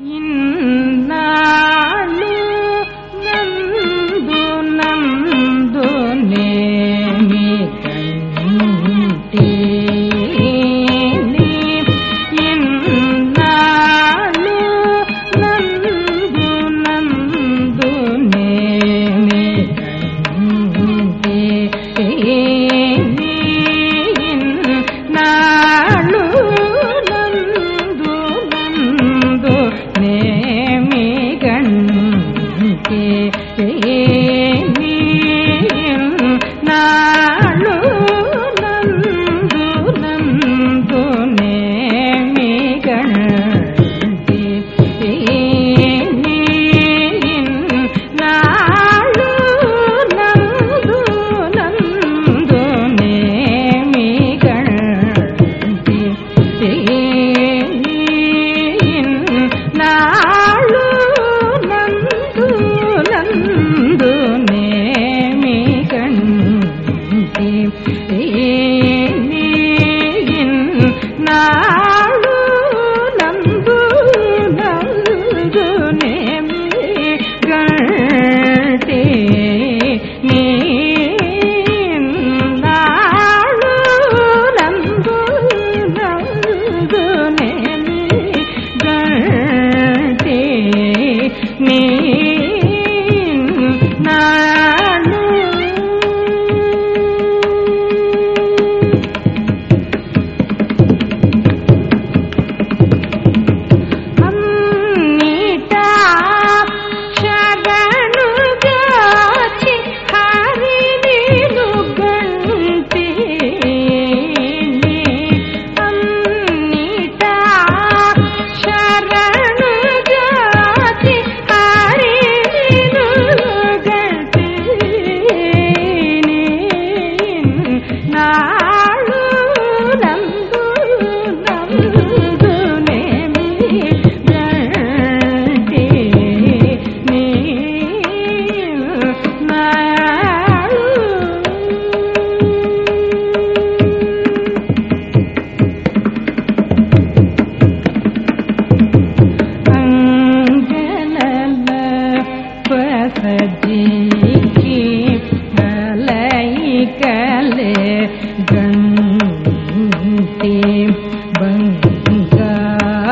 இன்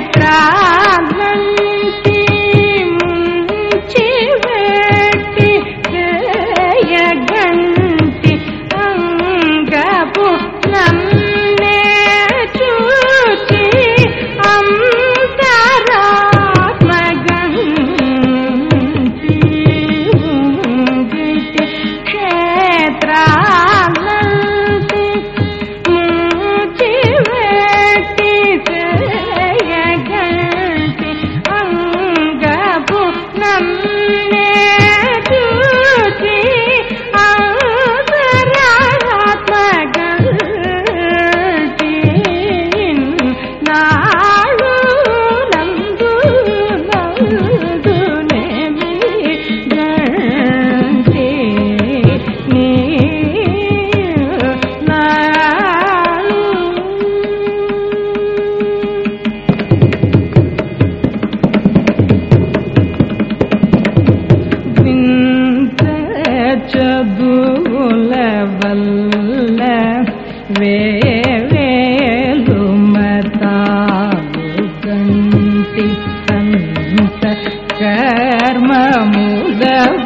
त्राण சொல்ல வேலுமதாகுகண்டி சந்த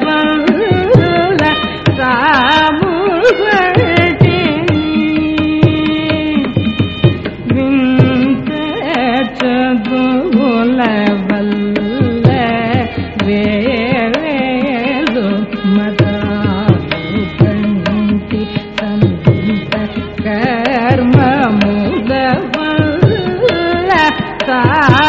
கர்மமுதவல்ல சாமுகட்டி விந்த சதுல வல்ல வே casar.